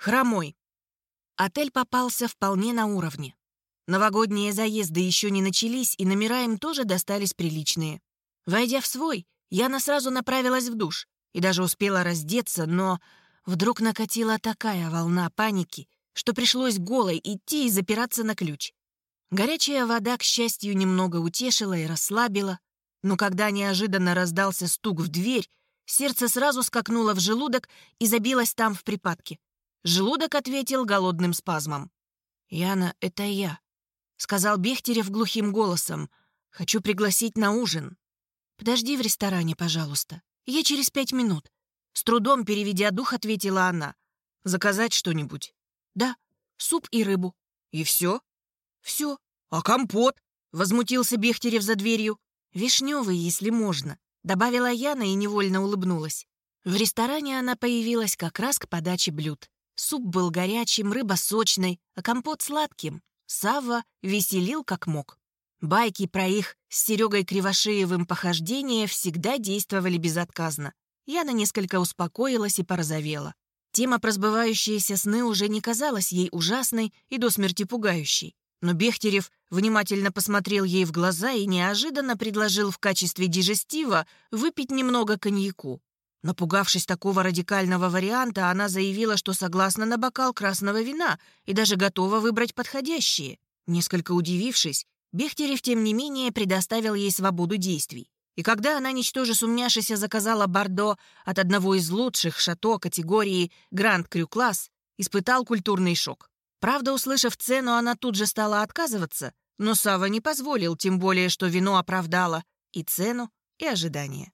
Хромой. Отель попался вполне на уровне. Новогодние заезды еще не начались, и номера им тоже достались приличные. Войдя в свой, Яна сразу направилась в душ и даже успела раздеться, но вдруг накатила такая волна паники, что пришлось голой идти и запираться на ключ. Горячая вода, к счастью, немного утешила и расслабила, но когда неожиданно раздался стук в дверь, сердце сразу скакнуло в желудок и забилось там в припадке. Желудок ответил голодным спазмом. «Яна, это я», — сказал Бехтерев глухим голосом. «Хочу пригласить на ужин». «Подожди в ресторане, пожалуйста. Я через пять минут». С трудом переведя дух, ответила она. «Заказать что-нибудь?» «Да, суп и рыбу». «И все?» «Все». «А компот?» — возмутился Бехтерев за дверью. «Вишневый, если можно», — добавила Яна и невольно улыбнулась. В ресторане она появилась как раз к подаче блюд. Суп был горячим, рыба сочной, а компот сладким. Савва веселил как мог. Байки про их с Серегой Кривошеевым похождения всегда действовали безотказно. Яна несколько успокоилась и порозовела. Тема про сбывающиеся сны уже не казалась ей ужасной и до смерти пугающей. Но Бехтерев внимательно посмотрел ей в глаза и неожиданно предложил в качестве дижестива выпить немного коньяку. Напугавшись такого радикального варианта, она заявила, что согласна на бокал красного вина и даже готова выбрать подходящие. Несколько удивившись, Бехтерев, тем не менее, предоставил ей свободу действий. И когда она, ничтоже сумняшися, заказала бордо от одного из лучших шато категории «Гранд Крю Класс», испытал культурный шок. Правда, услышав цену, она тут же стала отказываться, но Сава не позволил, тем более, что вино оправдало и цену, и ожидания.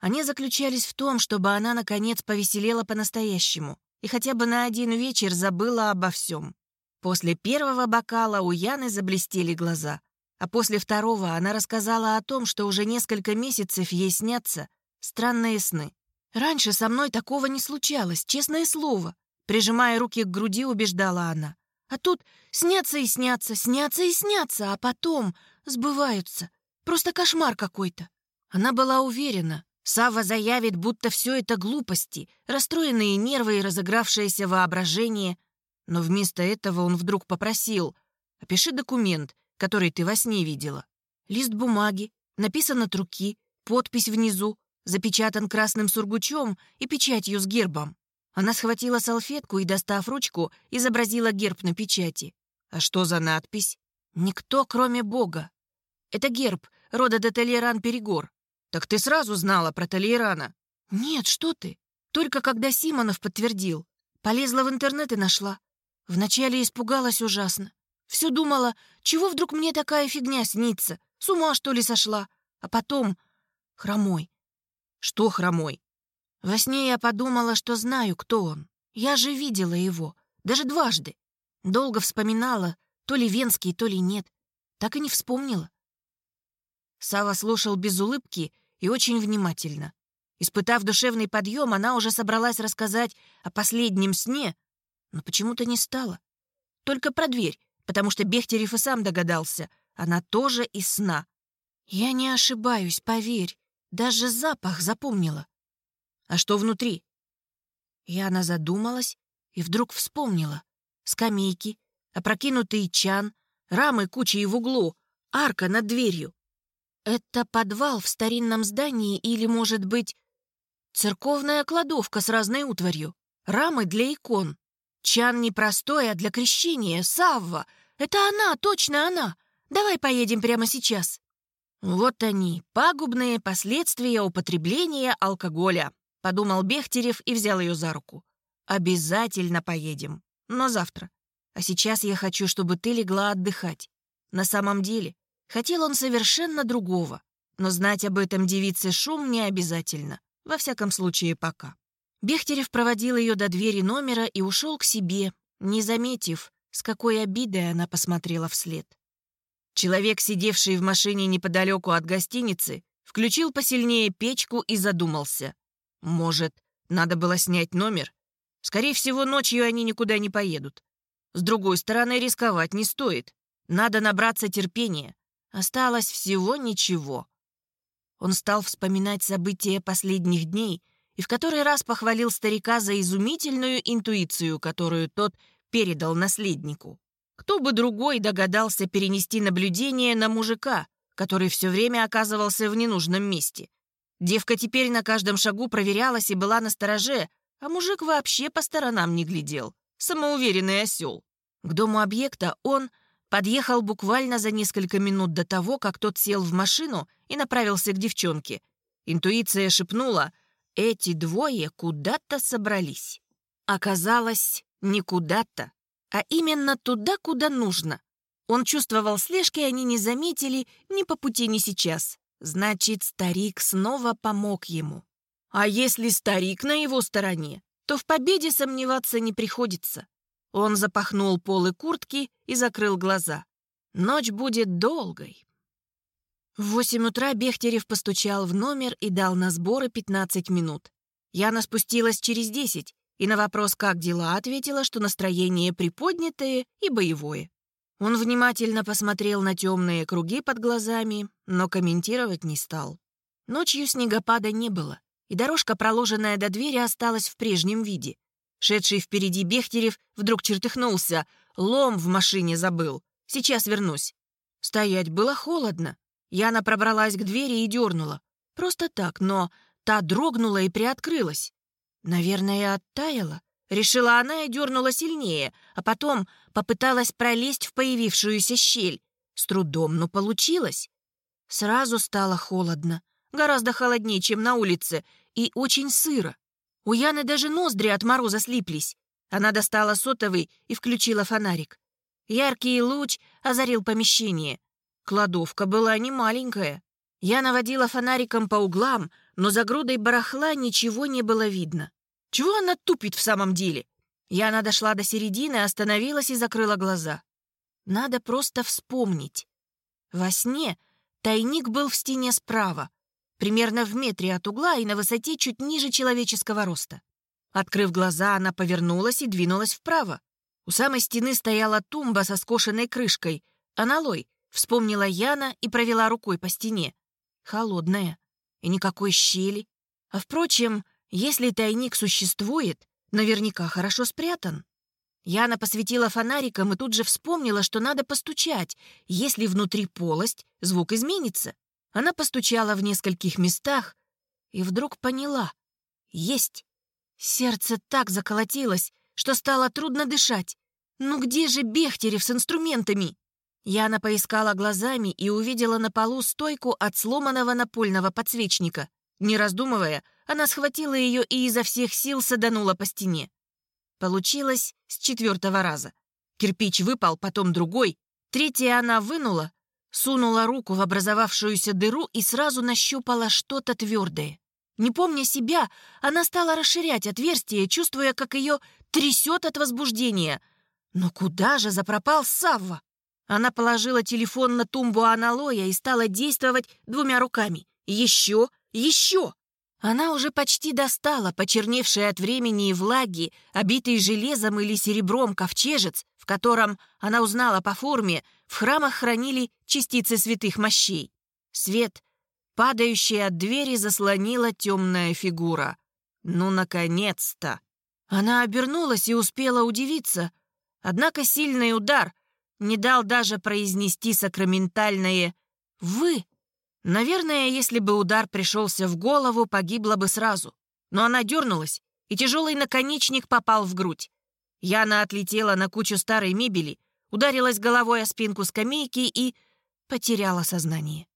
Они заключались в том, чтобы она, наконец, повеселела по-настоящему и хотя бы на один вечер забыла обо всем. После первого бокала у Яны заблестели глаза, а после второго она рассказала о том, что уже несколько месяцев ей снятся странные сны. «Раньше со мной такого не случалось, честное слово», прижимая руки к груди, убеждала она. «А тут снятся и снятся, снятся и снятся, а потом сбываются. Просто кошмар какой-то». Она была уверена, Сава заявит, будто все это глупости, расстроенные нервы и разыгравшееся воображение. Но вместо этого он вдруг попросил «Опиши документ, который ты во сне видела». Лист бумаги, написан от руки, подпись внизу, запечатан красным сургучом и печатью с гербом. Она схватила салфетку и, достав ручку, изобразила герб на печати. А что за надпись? «Никто, кроме Бога». Это герб рода де Толеран-Перегор. «Так ты сразу знала про Толейрана?» «Нет, что ты. Только когда Симонов подтвердил. Полезла в интернет и нашла. Вначале испугалась ужасно. Все думала, чего вдруг мне такая фигня снится? С ума, что ли, сошла? А потом... Хромой. Что хромой? Во сне я подумала, что знаю, кто он. Я же видела его. Даже дважды. Долго вспоминала, то ли Венский, то ли нет. Так и не вспомнила. Сава слушал без улыбки и очень внимательно. Испытав душевный подъем, она уже собралась рассказать о последнем сне, но почему-то не стала. Только про дверь, потому что Бехтерев и сам догадался. Она тоже из сна. Я не ошибаюсь, поверь. Даже запах запомнила. А что внутри? Яна задумалась и вдруг вспомнила. Скамейки, опрокинутый чан, рамы кучей в углу, арка над дверью. Это подвал в старинном здании или, может быть, церковная кладовка с разной утварью, рамы для икон. Чан не простой, а для крещения, Савва. Это она, точно она. Давай поедем прямо сейчас. Вот они, пагубные последствия употребления алкоголя, подумал Бехтерев и взял ее за руку. Обязательно поедем, но завтра. А сейчас я хочу, чтобы ты легла отдыхать. На самом деле, Хотел он совершенно другого, но знать об этом девице шум не обязательно, во всяком случае пока. Бехтерев проводил ее до двери номера и ушел к себе, не заметив, с какой обидой она посмотрела вслед. Человек, сидевший в машине неподалеку от гостиницы, включил посильнее печку и задумался. Может, надо было снять номер? Скорее всего, ночью они никуда не поедут. С другой стороны, рисковать не стоит. Надо набраться терпения. Осталось всего ничего. Он стал вспоминать события последних дней и в который раз похвалил старика за изумительную интуицию, которую тот передал наследнику. Кто бы другой догадался перенести наблюдение на мужика, который все время оказывался в ненужном месте. Девка теперь на каждом шагу проверялась и была на стороже, а мужик вообще по сторонам не глядел. Самоуверенный осел. К дому объекта он подъехал буквально за несколько минут до того, как тот сел в машину и направился к девчонке. Интуиция шепнула «Эти двое куда-то собрались». Оказалось, не куда-то, а именно туда, куда нужно. Он чувствовал слежки, они не заметили ни по пути, ни сейчас. Значит, старик снова помог ему. А если старик на его стороне, то в победе сомневаться не приходится. Он запахнул полы куртки и закрыл глаза. Ночь будет долгой. В восемь утра Бехтерев постучал в номер и дал на сборы 15 минут. Яна спустилась через 10 и на вопрос «как дела?» ответила, что настроение приподнятое и боевое. Он внимательно посмотрел на темные круги под глазами, но комментировать не стал. Ночью снегопада не было, и дорожка, проложенная до двери, осталась в прежнем виде. Шедший впереди Бехтерев вдруг чертыхнулся. Лом в машине забыл. Сейчас вернусь. Стоять было холодно. Яна пробралась к двери и дернула. Просто так, но та дрогнула и приоткрылась. Наверное, оттаяла. Решила она и дернула сильнее, а потом попыталась пролезть в появившуюся щель. С трудом, но получилось. Сразу стало холодно. Гораздо холоднее, чем на улице, и очень сыро. У Яны даже ноздри от мороза слиплись. Она достала сотовый и включила фонарик. Яркий луч озарил помещение. Кладовка была не маленькая. Я наводила фонариком по углам, но за грудой барахла ничего не было видно. Чего она тупит в самом деле? Яна дошла до середины, остановилась и закрыла глаза. Надо просто вспомнить. Во сне тайник был в стене справа, примерно в метре от угла и на высоте чуть ниже человеческого роста. Открыв глаза, она повернулась и двинулась вправо. У самой стены стояла тумба со скошенной крышкой. Аналой, вспомнила Яна и провела рукой по стене. Холодная. И никакой щели. А впрочем, если тайник существует, наверняка хорошо спрятан. Яна посветила фонариком и тут же вспомнила, что надо постучать. Если внутри полость, звук изменится. Она постучала в нескольких местах и вдруг поняла. Есть. Сердце так заколотилось, что стало трудно дышать. Ну где же Бехтерев с инструментами? Яна поискала глазами и увидела на полу стойку от сломанного напольного подсвечника. Не раздумывая, она схватила ее и изо всех сил саданула по стене. Получилось с четвертого раза. Кирпич выпал, потом другой. Третий она вынула, сунула руку в образовавшуюся дыру и сразу нащупала что-то твердое. Не помня себя, она стала расширять отверстие, чувствуя, как ее трясет от возбуждения. Но куда же запропал Савва? Она положила телефон на тумбу аналоя и стала действовать двумя руками. Еще, еще! Она уже почти достала почерневший от времени и влаги, обитый железом или серебром ковчежец, в котором, она узнала по форме, в храмах хранили частицы святых мощей. Свет, падающий от двери, заслонила темная фигура. Ну, наконец-то! Она обернулась и успела удивиться. Однако сильный удар не дал даже произнести сакраментальное «Вы!» Наверное, если бы удар пришелся в голову, погибла бы сразу. Но она дернулась, и тяжелый наконечник попал в грудь. Яна отлетела на кучу старой мебели, ударилась головой о спинку скамейки и потеряла сознание.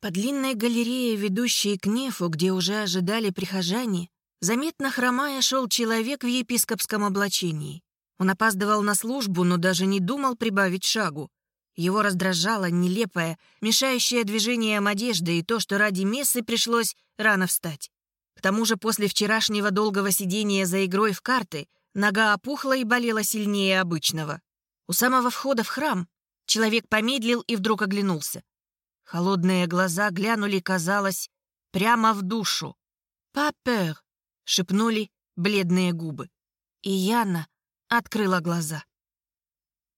По длинной галерее, ведущей к нефу, где уже ожидали прихожане, заметно хромая шел человек в епископском облачении. Он опаздывал на службу, но даже не думал прибавить шагу. Его раздражало нелепое, мешающее движением одежды и то, что ради мессы пришлось рано встать. К тому же после вчерашнего долгого сидения за игрой в карты нога опухла и болела сильнее обычного. У самого входа в храм человек помедлил и вдруг оглянулся. Холодные глаза глянули, казалось, прямо в душу. «Папер!» — шепнули бледные губы. И Яна открыла глаза.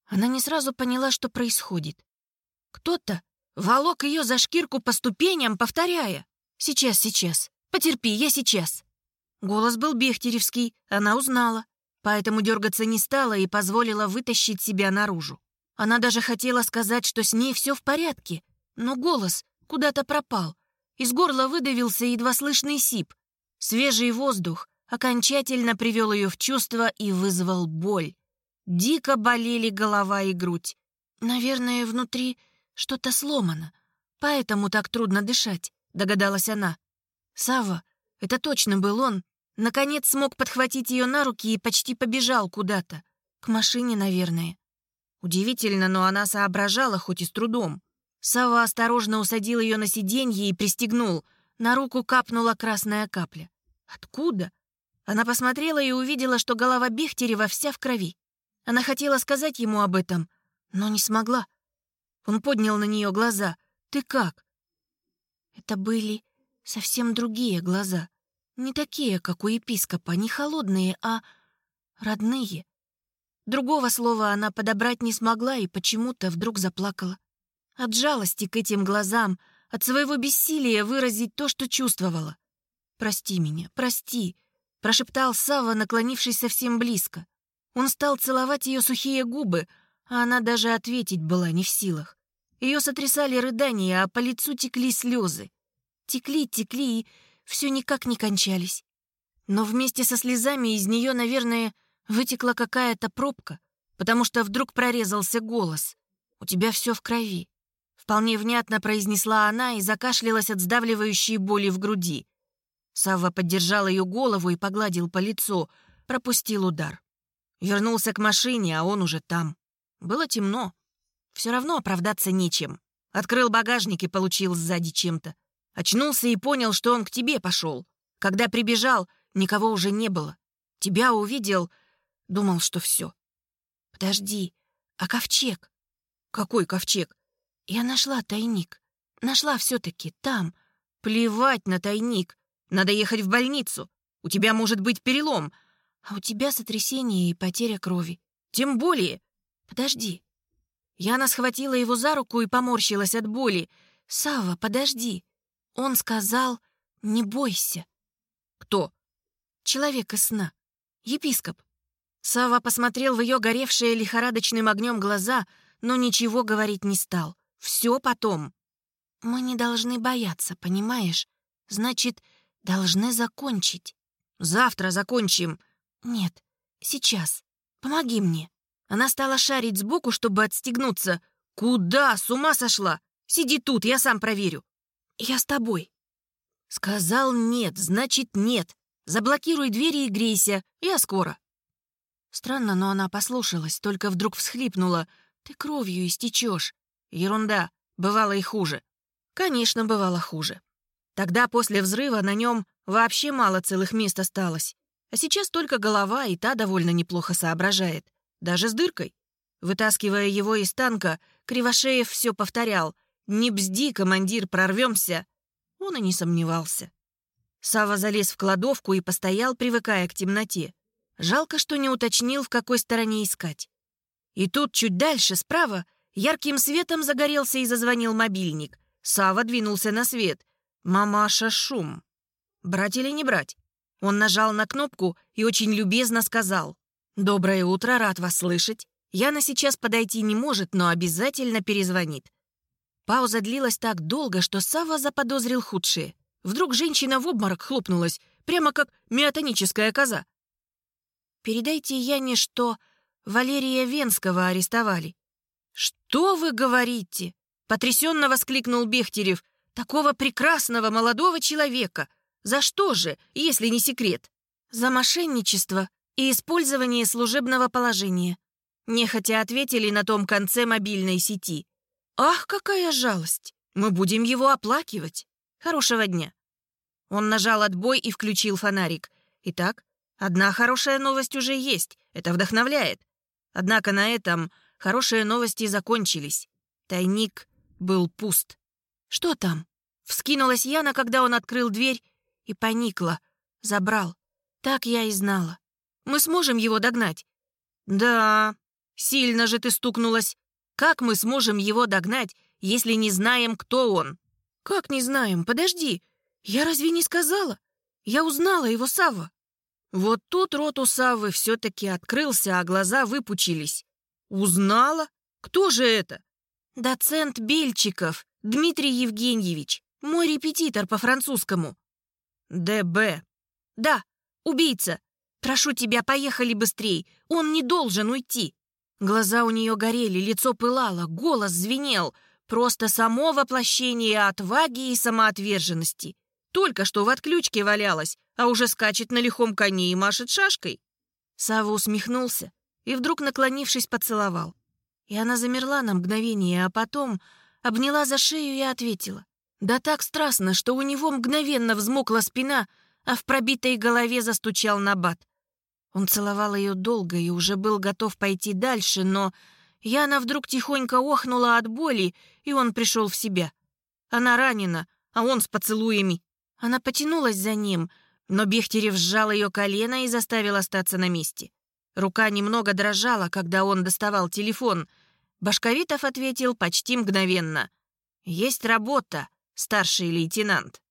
Она не сразу поняла, что происходит. Кто-то волок ее за шкирку по ступеням, повторяя. «Сейчас, сейчас, Потерпи, я сейчас». Голос был Бехтеревский, она узнала, поэтому дергаться не стала и позволила вытащить себя наружу. Она даже хотела сказать, что с ней все в порядке, но голос куда-то пропал. Из горла выдавился едва слышный сип. Свежий воздух окончательно привел ее в чувство и вызвал боль. Дико болели голова и грудь. Наверное, внутри что-то сломано, поэтому так трудно дышать, догадалась она. Сава, это точно был он, наконец смог подхватить ее на руки и почти побежал куда-то. К машине, наверное. Удивительно, но она соображала, хоть и с трудом. Сава осторожно усадил ее на сиденье и пристегнул. На руку капнула красная капля. Откуда? Она посмотрела и увидела, что голова Бехтерева вся в крови. Она хотела сказать ему об этом, но не смогла. Он поднял на нее глаза. «Ты как?» Это были совсем другие глаза. Не такие, как у епископа, не холодные, а родные. Другого слова она подобрать не смогла и почему-то вдруг заплакала. От жалости к этим глазам, от своего бессилия выразить то, что чувствовала. «Прости меня, прости», — прошептал Сава, наклонившись совсем близко. Он стал целовать ее сухие губы, а она даже ответить была не в силах. Ее сотрясали рыдания, а по лицу текли слезы. Текли, текли и все никак не кончались. Но вместе со слезами из нее, наверное, вытекла какая-то пробка, потому что вдруг прорезался голос. «У тебя все в крови». Вполне внятно произнесла она и закашлялась от сдавливающей боли в груди. Савва поддержал ее голову и погладил по лицу, пропустил удар. Вернулся к машине, а он уже там. Было темно. Все равно оправдаться нечем. Открыл багажник и получил сзади чем-то. Очнулся и понял, что он к тебе пошел. Когда прибежал, никого уже не было. Тебя увидел, думал, что все. Подожди, а ковчег? Какой ковчег? Я нашла тайник. Нашла все-таки там. Плевать на тайник. Надо ехать в больницу. У тебя может быть перелом. А у тебя сотрясение и потеря крови. Тем более... Подожди. Яна схватила его за руку и поморщилась от боли. Сава, подожди. Он сказал, не бойся. Кто? Человек из сна. Епископ. Сава посмотрел в ее горевшие лихорадочным огнем глаза, но ничего говорить не стал. Все потом. Мы не должны бояться, понимаешь? Значит, должны закончить. Завтра закончим. «Нет, сейчас. Помоги мне». Она стала шарить сбоку, чтобы отстегнуться. «Куда? С ума сошла? Сиди тут, я сам проверю». «Я с тобой». Сказал «нет», значит «нет». Заблокируй двери и грейся. Я скоро. Странно, но она послушалась, только вдруг всхлипнула. «Ты кровью истечешь». Ерунда. Бывало и хуже. Конечно, бывало хуже. Тогда после взрыва на нем вообще мало целых мест осталось. А сейчас только голова, и та довольно неплохо соображает. Даже с дыркой. Вытаскивая его из танка, Кривошеев все повторял. «Не бзди, командир, прорвемся!» Он и не сомневался. Сава залез в кладовку и постоял, привыкая к темноте. Жалко, что не уточнил, в какой стороне искать. И тут, чуть дальше, справа, ярким светом загорелся и зазвонил мобильник. Сава двинулся на свет. «Мамаша, шум!» Брать или не брать? Он нажал на кнопку и очень любезно сказал. «Доброе утро, рад вас слышать. Яна сейчас подойти не может, но обязательно перезвонит». Пауза длилась так долго, что Сава заподозрил худшее. Вдруг женщина в обморок хлопнулась, прямо как миотоническая коза. «Передайте Яне, что Валерия Венского арестовали». «Что вы говорите?» — потрясенно воскликнул Бехтерев. «Такого прекрасного молодого человека! За что же, если не секрет? За мошенничество и использование служебного положения. Нехотя ответили на том конце мобильной сети. Ах, какая жалость! Мы будем его оплакивать. Хорошего дня. Он нажал отбой и включил фонарик. Итак, одна хорошая новость уже есть. Это вдохновляет. Однако на этом хорошие новости закончились. Тайник был пуст. «Что там?» Вскинулась Яна, когда он открыл дверь и поникла. Забрал. Так я и знала. Мы сможем его догнать? Да, сильно же ты стукнулась. Как мы сможем его догнать, если не знаем, кто он? Как не знаем? Подожди. «Я разве не сказала? Я узнала его, Савва». Вот тут рот у Саввы все-таки открылся, а глаза выпучились. «Узнала? Кто же это?» «Доцент Бельчиков, Дмитрий Евгеньевич, мой репетитор по французскому». «ДБ». «Да, убийца. Прошу тебя, поехали быстрей. Он не должен уйти». Глаза у нее горели, лицо пылало, голос звенел. Просто само воплощение отваги и самоотверженности. Только что в отключке валялась, а уже скачет на лихом коне и машет шашкой. Сава усмехнулся и вдруг, наклонившись, поцеловал. И она замерла на мгновение, а потом обняла за шею и ответила. Да так страстно, что у него мгновенно взмокла спина, а в пробитой голове застучал набат. Он целовал ее долго и уже был готов пойти дальше, но Яна вдруг тихонько охнула от боли, и он пришел в себя. Она ранена, а он с поцелуями. Она потянулась за ним, но Бехтерев сжал ее колено и заставил остаться на месте. Рука немного дрожала, когда он доставал телефон. Башковитов ответил почти мгновенно. «Есть работа, старший лейтенант».